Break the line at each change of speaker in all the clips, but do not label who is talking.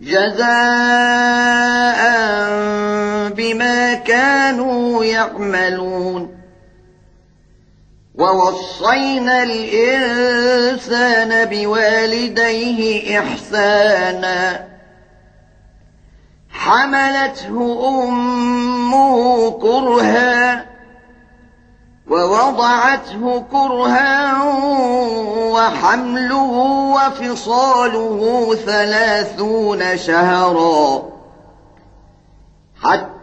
جزاء بما كانوا يعملون ووصينا الإنسان بوالديه إحسانا حملته أمه كرها ووضعته كرها وحمله وفصاله ثلاثون شهرا حتى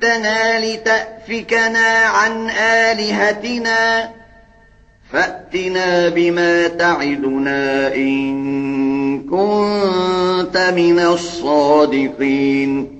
جئتنا لتأفكنا عن آلهتنا فأتنا بما تعدنا إن كنت من الصادقين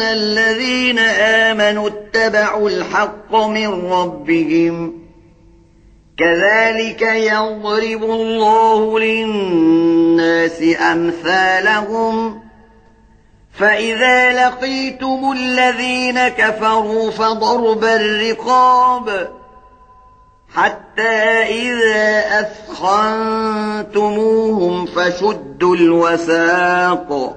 ان الذين امنوا اتبعوا الحق من ربهم كذلك يضرب الله للناس امثالهم فاذا لقيتم الذين كفروا فضرب الرقاب حتى اذا اثخنتموهم فشدوا الوساق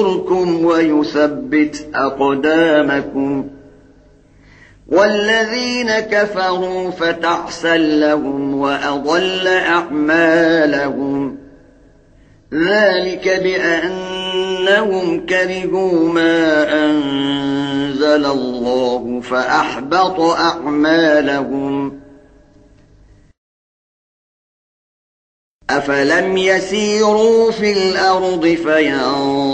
ينصركم ويثبت أقدامكم والذين كفروا فتعسا لهم وأضل أعمالهم ذلك بأنهم كرهوا ما أنزل الله فأحبط أعمالهم أفلم يسيروا في الأرض فينظروا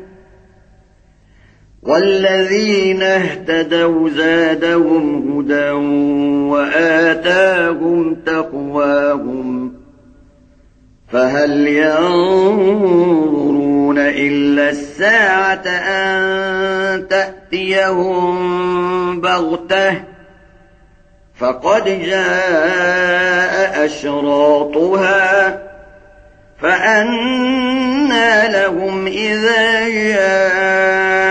والذين اهتدوا زادهم هدى وآتاهم تقواهم فهل ينظرون إلا الساعة أن تأتيهم بغته فقد جاء أشراطها فأنا لهم إذا جاءوا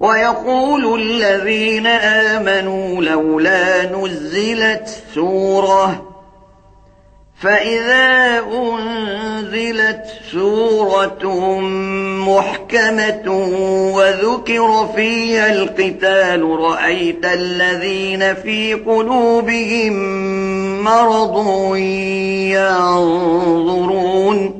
وَيَقُولُ الَّذِينَ آمَنُوا لَوْلَا نُزِّلَتْ سُورَةٌ فَإِذَا أُنزِلَتْ سُورَةٌ مُحْكَمَةٌ وَذُكِرَ فِيهَا الْقِتَالُ رَأَيْتَ الَّذِينَ فِي قُلُوبِهِم مَّرَضٌ يَنظُرُونَ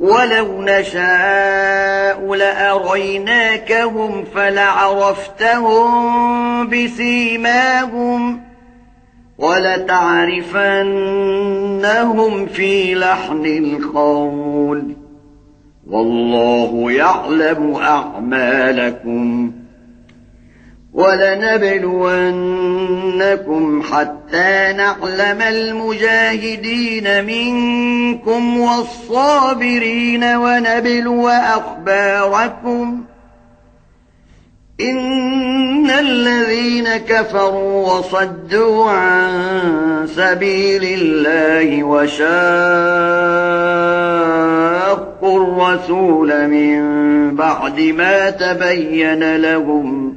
ولو نشاء لأريناكهم فلعرفتهم بسيماهم ولتعرفنهم في لحن الخول والله يعلم أعمالكم وَلَنَبْلُوَنَّكُمْ حَتَّى نَعْلَمَ الْمُجَاهِدِينَ مِنْكُمْ وَالصَّابِرِينَ وَنَبْلُوَ أَخْبَارَكُمْ إِنَّ الَّذِينَ كَفَرُوا وَصَدُّوا عَن سَبِيلِ اللَّهِ وَشَاقُّوا الرَّسُولَ مِنْ بَعْدِ مَا تَبَيَّنَ لَهُمْ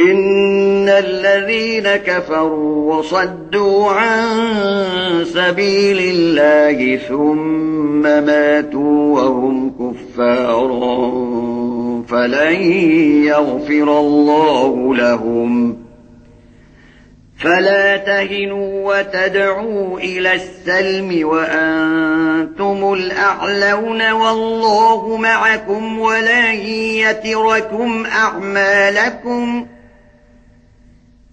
ان الذين كفروا وصدوا عن سبيل الله ثم ماتوا وهم كفار فلن يغفر الله لهم فلا تهنوا وتدعوا إلى السلم وأنتم الأعلون والله معكم ولا يتركم أعمالكم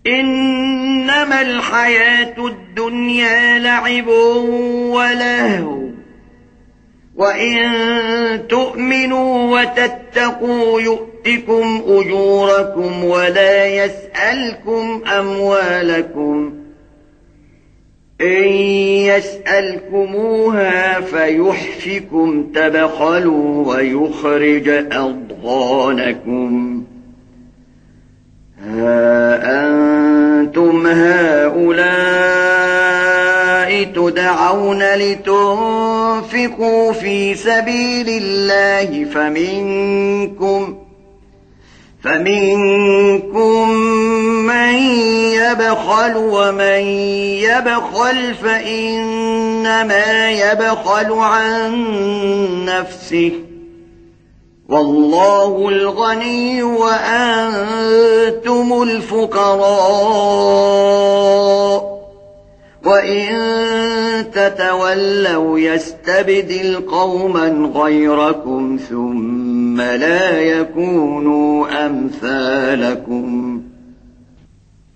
انما الحياة الدنيا لعب ولهو وإن تؤمنوا وتتقوا يؤتكم أجوركم ولا يسألكم أموالكم إن يسألكموها فيحفكم تبخلوا ويخرج أضغانكم أنتم هؤلاء تدعون لتنفقوا في سبيل الله فمنكم فمنكم من يبخل ومن يبخل فإنما يبخل عن نفسه والله الغني وأنتم الفقراء وإن تتولوا يستبدل قوما غيركم ثم لا يكونوا أمثالكم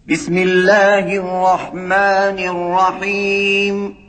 بسم الله الرحمن الرحيم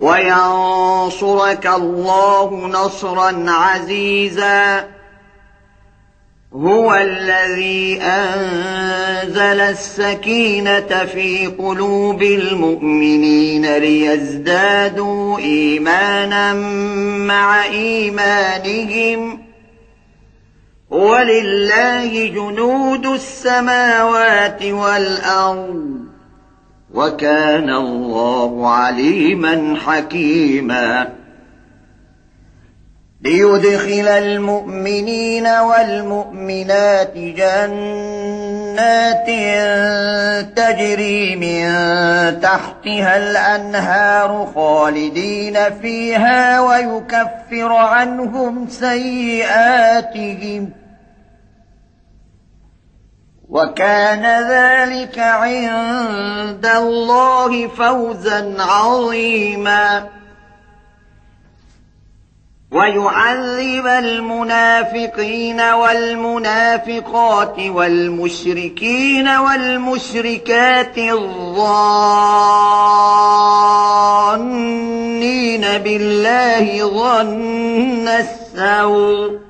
وَيَنصُرَكَ اللَّهُ نَصْرًا عَزِيزًا هُوَ الَّذِي أَنزَلَ السَّكِينَةَ فِي قُلُوبِ الْمُؤْمِنِينَ لِيَزْدَادُوا إِيمَانًا مَّعَ إِيمَانِهِمْ وَلِلَّهِ جُنُودُ السَّمَاوَاتِ وَالْأَرْضِ وَكَانَ اللَّهُ عَلِيمًا حَكِيمًا لِيُدْخِلَ الْمُؤْمِنِينَ وَالْمُؤْمِنَاتِ جَنَّاتٍ تَجْرِي مِنْ تَحْتِهَا الْأَنْهَارُ خَالِدِينَ فِيهَا وَيُكَفِّرَ عَنْهُمْ سَيِّئَاتِهِمْ وَكَانَ ذَلِكَ عِندَ اللَّهِ فَوْزًا عَظِيمًا وَيُعَذِّبَ الْمُنَافِقِينَ وَالْمُنَافِقَاتِ وَالْمُشْرِكِينَ وَالْمُشْرِكَاتِ الظَّانِّينَ بِاللَّهِ ظَنَّ السَّوْءِ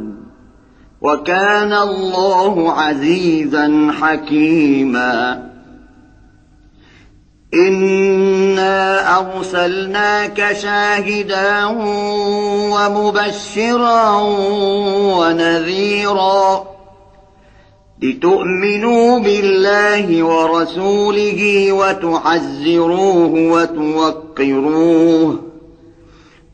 وَكَانَ اللَّهُ عَزِيزًا حَكِيمًا إِنَّا أَرْسَلْنَاكَ شَاهِدًا وَمُبَشِّرًا وَنَذِيرًا لِتُؤْمِنُوا بِاللَّهِ وَرَسُولِهِ وَتُعَزِّرُوهُ وَتُوَقِّرُوهُ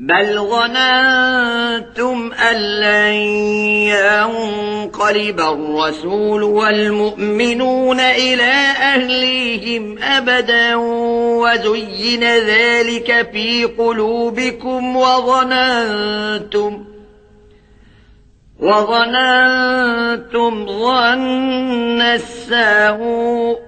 بل ظننتم أن لن ينقلب الرسول والمؤمنون إلى أهليهم أبدا وزين ذلك في قلوبكم وظننتم وظننتم ظن السَّاوُ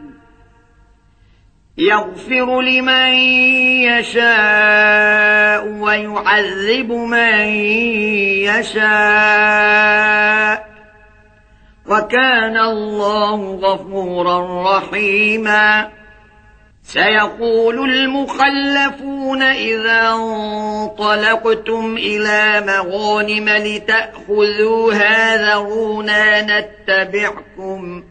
يغفر لمن يشاء ويعذب من يشاء وكان الله غفورا رحيما سيقول المخلفون إذا انطلقتم إلى مغانم لتأخذوا هذا نتبعكم نتبعكم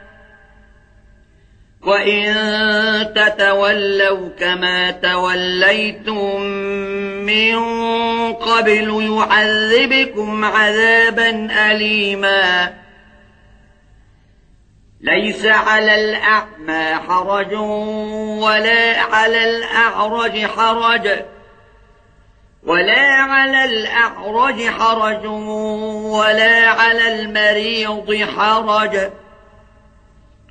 وَإِن تَتَوَلَّوْا كَمَا تَوَلَّيْتُمْ مِنْ قَبْلُ يُعَذِّبْكُمْ عَذَابًا أَلِيمًا ليس على الأعمى حرج ولا على الأعرج حرج ولا على الأعرج حرج ولا على المريض حرج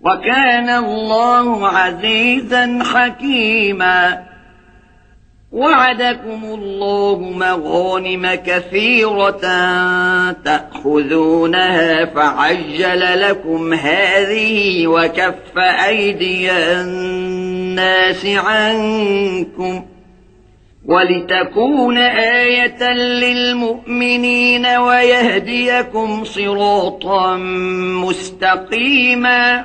وَكَانَ اللَّهُ عَزِيزًا حَكِيمًا وَعَدَكُمُ اللَّهُ مَغَانِمَ كَثِيرَةً تَأْخُذُونَهَا فَعَجَّلَ لَكُمْ هَذِهِ وَكَفَّ أَيْدِيَ النَّاسِ عَنْكُمْ وَلِتَكُونَ آيَةً لِلْمُؤْمِنِينَ وَيَهْدِيَكُمْ صِرَاطًا مُسْتَقِيمًا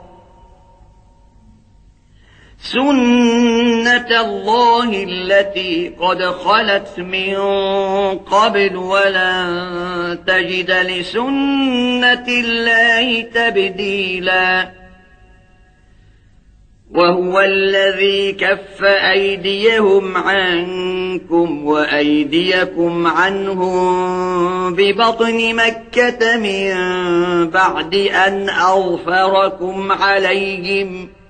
سنت اللَّهِ التي قد خلت من قبل ولن تجد لسنت اللَّهِ تَبْدِيلًا وهو الذي كف أيديهم عنكم وأيديكم عنهم ببطن مكة من بعد أن أغفركم عليهم وَأَيْدِيَكُمْ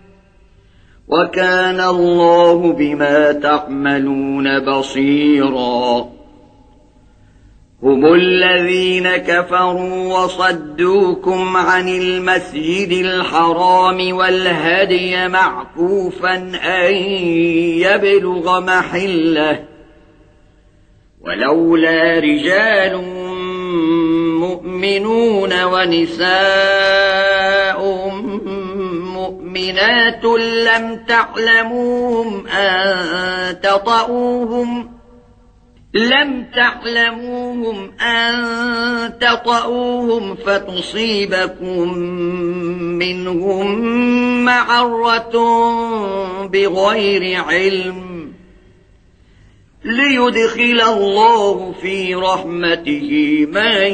وَكَانَ اللَّهُ بِمَا تَعْمَلُونَ بَصِيرًا هم الذين كفروا وصدوكم عن المسجد الحرام والهدي معكوفا أن يبلغ محله ولولا رجال مؤمنون ونساء بينات لم تعلموهم أن تطأوهم لم تعلموهم أن تطأوهم فتصيبكم منهم معرة بغير علم ليدخل الله في رحمته من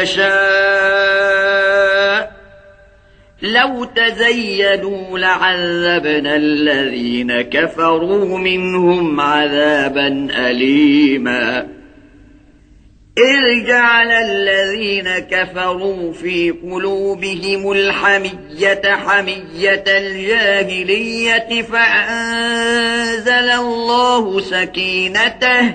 يشاء لو تزيدوا لعذبنا الذين كفروا منهم عذابا أليما إذ جعل الذين كفروا في قلوبهم الحمية حمية الجاهلية فأنزل الله سكينته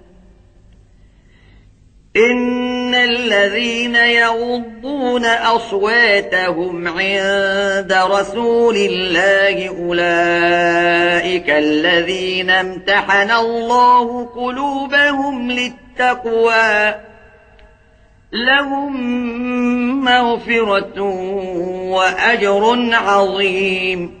ان الذين يغضون اصواتهم عند رسول الله اولئك الذين امتحن الله قلوبهم للتقوى لهم مغفرة واجر عظيم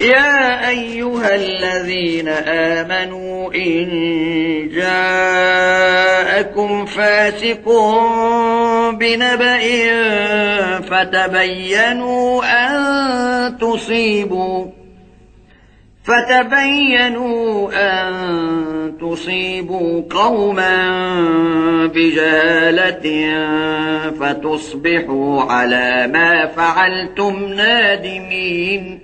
يا أيها الذين آمنوا إن جاءكم فاسق بنبأ فتبينوا أن تصيبوا فتبينوا أن تصيبوا قوما بجالة فتصبحوا على ما فعلتم نادمين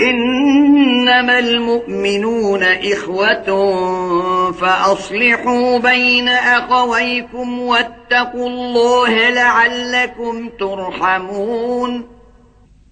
انما المؤمنون اخوة فاصلحوا بين اخويكم واتقوا الله لعلكم ترحمون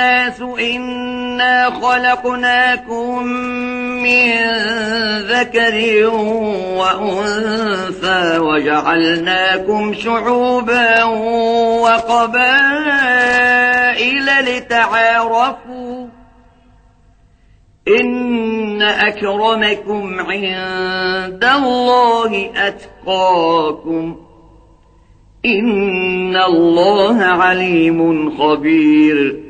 الناس إنا خلقناكم من ذكر وأنثى وجعلناكم شعوبا وقبائل لتعارفوا إن أكرمكم عند الله أتقاكم ان الله عليم خبير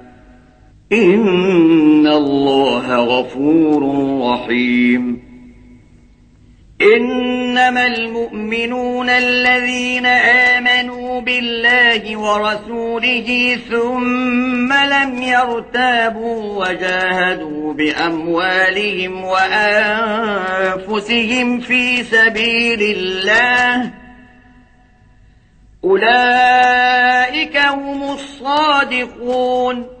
ان الله غفور رحيم انما المؤمنون الذين آمنوا بالله ورسوله ثم لم يرتابوا وجاهدوا بأموالهم وأنفسهم في سبيل الله أولئك هم الصادقون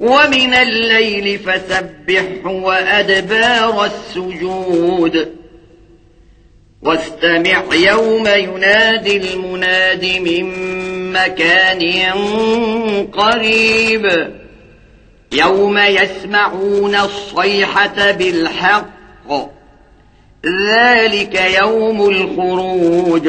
ومن الليل فسبح وأدبار السجود واستمع يوم ينادي المناد من مكان قريب يوم يسمعون الصيحة بالحق ذلك يوم الخروج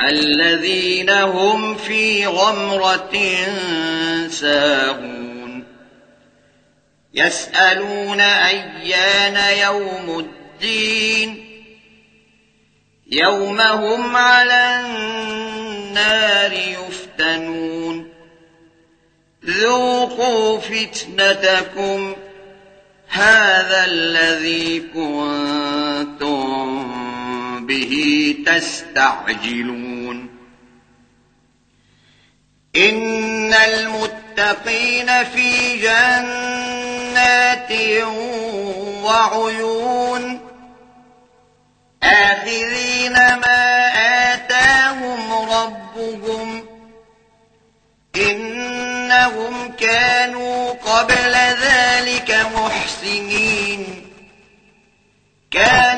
الذين هم في غمرة ساغون يسألون أيان يوم الدين يوم هم على النار يفتنون ذوقوا فتنتكم هذا الذي كنتم به تستعجلون إن المتقين في جنات وعيون آخذين ما آتاهم ربهم إنهم كانوا قبل ذلك محسنين كان